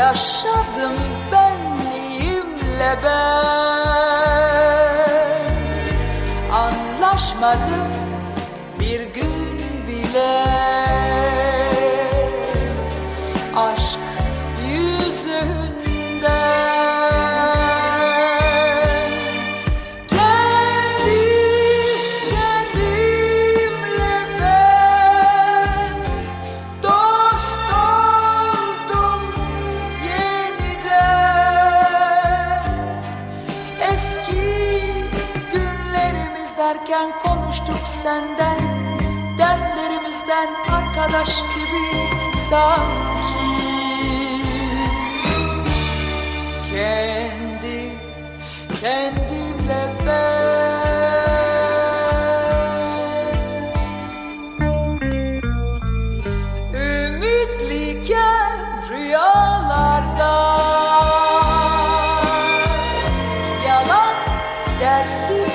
Yaşadım benliğimle ben. Anlaşmadım bir gün bile. Aşk yüzünden günlerimiz derken konuştuk senden. Dertlerimizden arkadaş gibi sanki. Kendi kendimle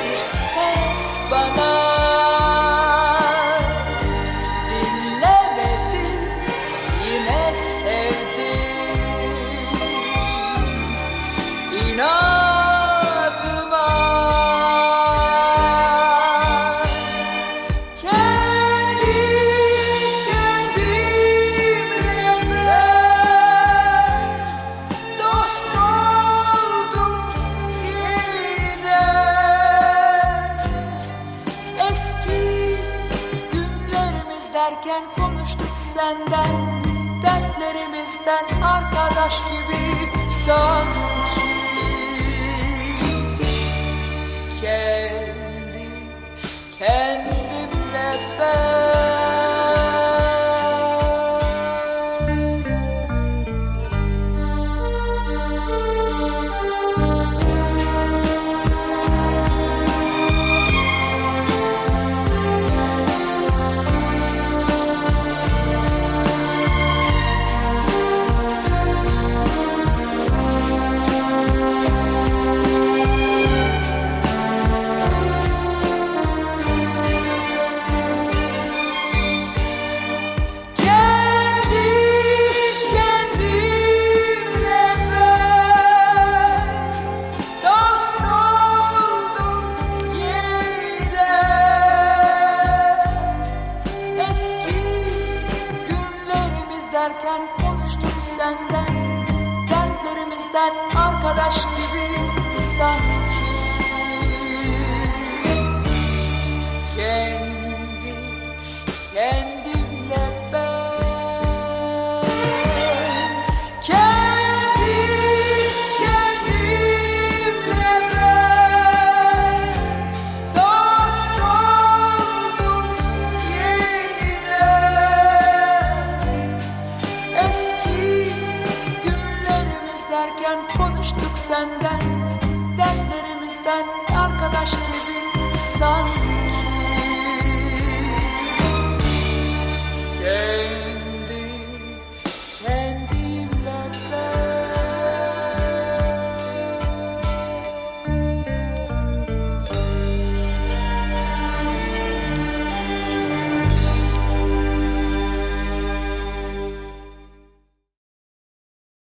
bir ses bana günlerimiz derken konuştuk senden. Dertlerimizden arkadaş gibi sanki Dertlerimizden arkadaş gibi sanki Kendi kendimle konuştuk senden